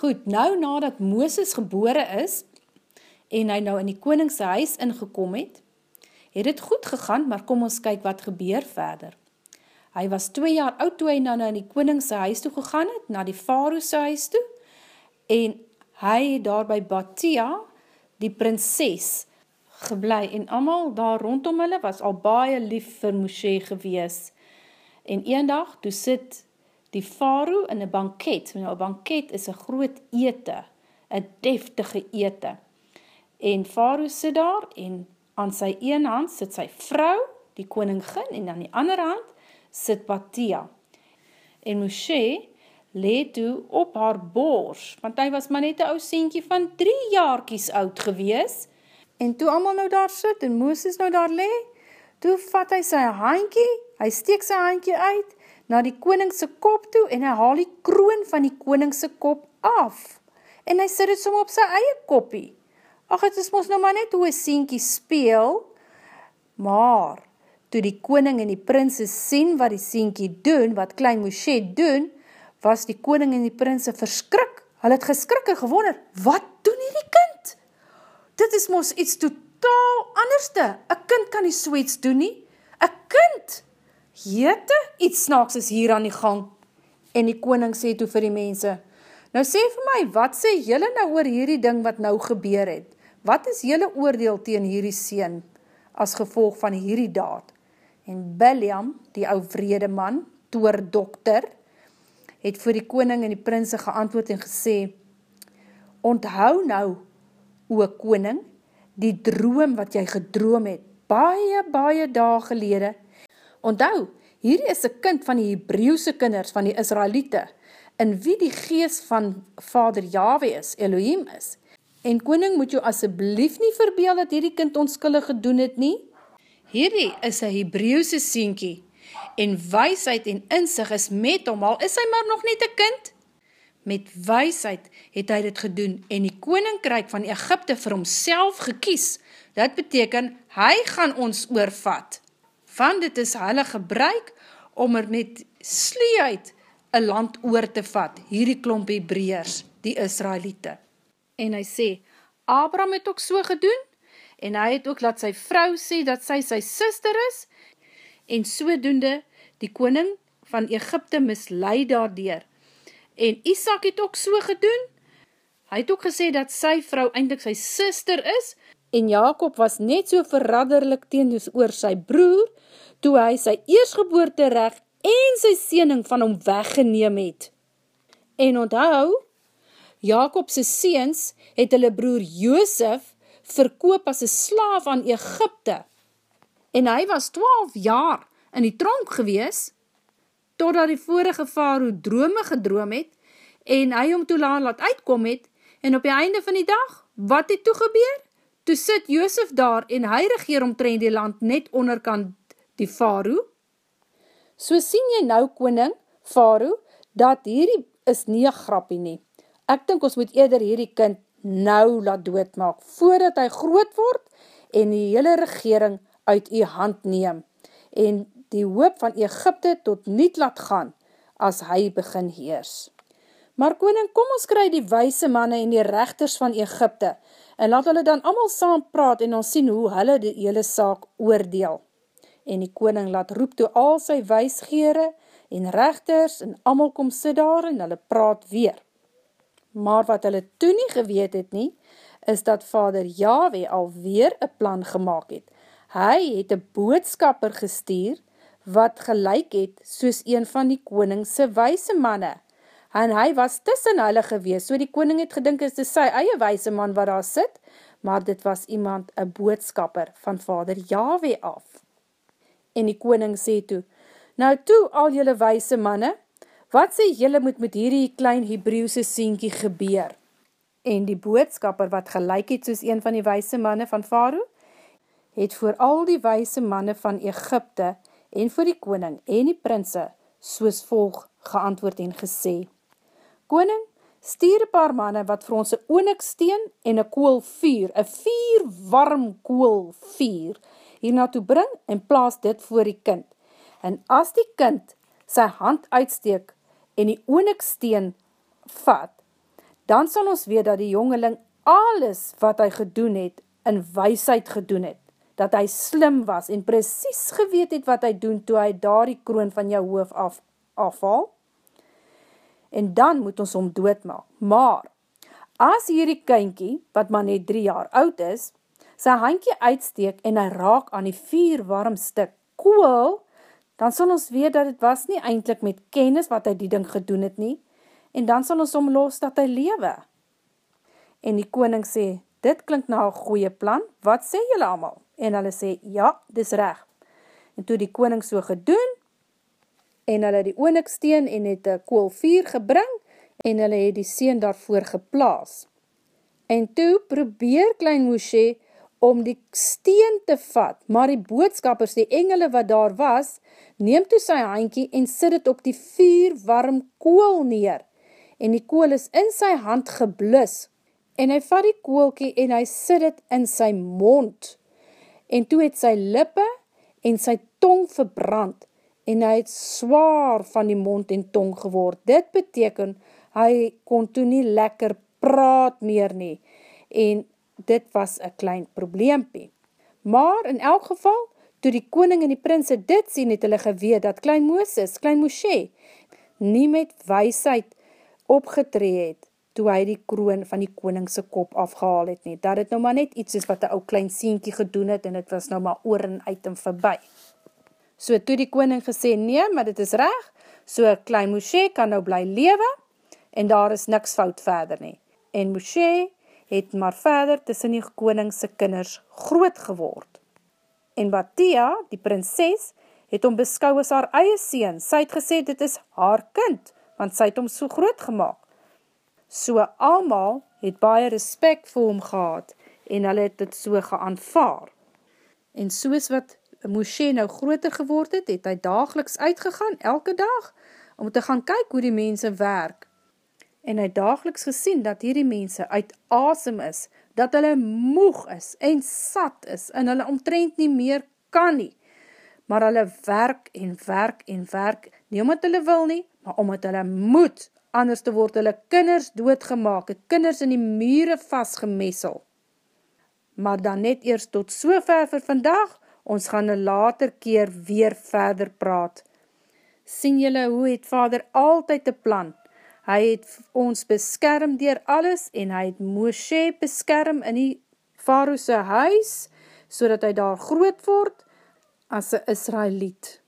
Goed, nou nadat Mooses gebore is, en hy nou in die koningse huis ingekom het, het het goed gegaan, maar kom ons kyk wat gebeur verder. Hy was 2 jaar oud toe hy nou in die koningse huis toe gegaan het, na die faroese huis toe, en hy het daar by Batia, die prinses, geblei, en amal daar rondom hulle was al baie lief vir Moshe gewees. En een dag, toe sit die faro in een banket, nou een banket is een groot ete, een deftige ete, en faro sit daar, en aan sy een hand sit sy vrou, die koningin, en aan die ander hand sit Batia. En Moshe leed toe op haar bors, want hy was maar net een ou sienkie van drie jaarkies oud gewees, en toe allemaal nou daar sit, en Mooses nou daar le, toe vat hy sy handkie, hy steek sy handkie uit, na die koningse kop toe, en hy haal die kroon van die koningse kop af, en hy sit het som op sy eie koppie. Ach, het is ons nou maar net hoe een sienkie speel, maar, toe die koning en die prinses sien wat die sienkie doen, wat klein Moshe doen, was die koning en die prinses verskrik. Hulle het geskrik en gewonder, wat doen hierdie kind? Dit is mos iets totaal anderste. Een kind kan nie so iets doen nie. Een kind! Jete, iets snaaks is hier aan die gang. En die koning sê toe vir die mense, nou sê vir my, wat sê jylle nou oor hierdie ding wat nou gebeur het? Wat is jylle oordeel teen hierdie sien as gevolg van hierdie daad? En Biliam, die ou vrede man, toer dokter, het vir die koning en die prinse geantwoord en gesê, Onthou nou, o koning, die droom wat jy gedroom het, baie, baie dae gelede. Onthou, hierdie is een kind van die Hebreeuwse kinders, van die Israelite, in wie die gees van vader Yahweh is, Elohim is. En koning, moet jou asseblief nie verbeel dat hierdie kind onskillig gedoen het nie, Hierdie is een Hebreeuwse sienkie, en weisheid en inzicht is met hom, al is hy maar nog net een kind. Met weisheid het hy dit gedoen, en die koninkryk van Egypte vir homself gekies. Dat beteken, hy gaan ons oorvat. Van dit is hulle gebruik, om er met sluiheid een land oor te vat, hierdie klomp Hebreërs, die Israelite. En hy sê, Abraham het ook so gedoen, en hy het ook laat sy vrou sê dat sy sy sister is, en sodoende die koning van Egypte misleid daardoor. En Isaac het ook so gedoen, hy het ook gesê dat sy vrou eindelijk sy sister is, en Jacob was net so verradderlik teendus oor sy broer, toe hy sy eersgeboorte recht en sy siening van hom weggeneem het. En onthou, Jacobse seens het hulle broer Joosef verkoop as een slaaf aan Egypte. En hy was 12 jaar in die tronk gewees, totdat die vorige faro drome gedroom het, en hy om toe laat uitkom het, en op die einde van die dag, wat het toe gebeur? Toe sit Joosef daar, en hy regeer omtrend die land net onderkant die faro. So sien jy nou, koning, faro, dat hierdie is nie een grappie nie. Ek dink ons moet eerder hierdie kind nou laat doodmaak, voordat hy groot word en die hele regering uit die hand neem en die hoop van Egypte tot niet laat gaan as hy begin heers. Maar koning, kom ons kry die wijse manne en die rechters van Egypte en laat hulle dan allemaal saam praat en ons sien hoe hulle die hele saak oordeel. En die koning laat roep toe al sy wijsgere en rechters en allemaal kom sit daar en hulle praat weer. Maar wat hulle toe nie geweet het nie, is dat vader Yahweh alweer een plan gemaakt het. Hy het een boodskapper gestuur, wat gelijk het soos een van die koningse wijse manne. En hy was tussen hulle gewees, so die koning het gedink is sy eie wijse man wat daar sit, maar dit was iemand, een boodskapper van vader Yahweh af. En die koning sê toe, nou toe al jylle wijse manne, wat sê jylle moet met hierdie klein Hebreeuwse sienkie gebeur? En die boodskapper wat gelijk het soos een van die wijse manne van Faroe, het voor al die wijse manne van Egypte en voor die koning en die prinse soos volg geantwoord en gesê. Koning, stuur een paar manne wat vir ons een ooniksteen en een kool vuur, een vier warm kool vuur, hier naartoe bring en plaas dit voor die kind. En as die kind sy hand uitsteek en die oniksteen vat, dan sal ons weet dat die jongeling alles wat hy gedoen het, in weisheid gedoen het, dat hy slim was en precies geweet het wat hy doen toe hy daar die kroon van jou hoof af, afhaal, en dan moet ons om doodmaak. Maar, as hierdie kynkie, wat maar net drie jaar oud is, sy handkie uitsteek en hy raak aan die vier warm stuk kool, dan sal ons weet dat het was nie eindelijk met kennis wat hy die ding gedoen het nie, en dan sal ons omloos dat hy lewe. En die koning sê, dit klink na een goeie plan, wat sê julle allemaal? En hulle sê, ja, dis reg. En toe die koning so gedoen, en hulle die oniksteen en het een kool vier gebring, en hulle het die seen daarvoor geplaas. En toe probeer klein Moshe om die steen te vat, maar die boodskappers, die engele wat daar was, neem toe sy handkie en sit het op die vier warm kool neer, en die kool is in sy hand geblus, en hy vat die koolkie en hy sit het in sy mond, en toe het sy lippe en sy tong verbrand, en hy het zwaar van die mond en tong geword. Dit beteken, hy kon toe nie lekker praat meer nie, en dit was een klein probleempie. Maar in elk geval, toe die koning en die prinse dit sien, het hulle geweet dat klein Mooses, klein Moshe, nie met weisheid opgetree het, toe hy die kroon van die koningse kop afgehaal het nie. Dat het nou maar net iets is wat die ou klein sienkie gedoen het, en het was nou maar oor en uit en verby. So toe die koning gesê, nee, maar dit is reg, so klein Moshe kan nou bly lewe, en daar is niks fout verder nie. En Moshe het maar verder tussen die koningse kinders groot geword. En Batia, die prinses, het om beskou as haar eie seen. Sy het gesê, dit is haar kind, want sy het om so groot gemaakt. So almal het baie respect vir hom gehad en hulle het dit so geaanvaar. En soos wat Moshe nou groter geword het, het hy dageliks uitgegaan, elke dag, om te gaan kyk hoe die mense werk. En hy dageliks gesien dat hierdie mense uit asem is, dat hulle moeg is en sat is en hulle omtrent nie meer kan nie. Maar hulle werk en werk en werk, nie omdat hulle wil nie, maar omdat hulle moet, anders te word hulle kinders doodgemaak, kinders in die mure vastgemessel. Maar dan net eers tot so ver vir vandag, ons gaan een later keer weer verder praat. Sien jylle hoe het vader altyd een plan? Hy het ons beskerm dier alles en hy het Moshe beskerm in die Faroese huis, so dat hy daar groot word as een Israeliet.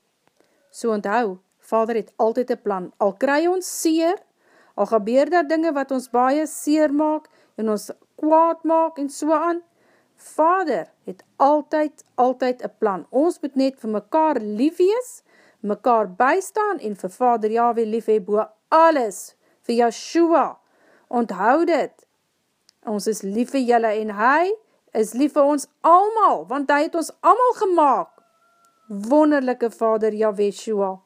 So onthou, vader het altyd een plan. Al kry ons seer, al gebeur daar dinge wat ons baie seer maak en ons kwaad maak en so aan, vader het altyd, altyd een plan. Ons moet net vir mekaar lief wees, mekaar bystaan en vir vader Yahweh lief hee boe alles, vir Yahshua, onthoud het, ons is lief vir julle en hy is lief vir ons almal, want hy het ons almal gemaakt, wonderlijke vader Yahweh Shua.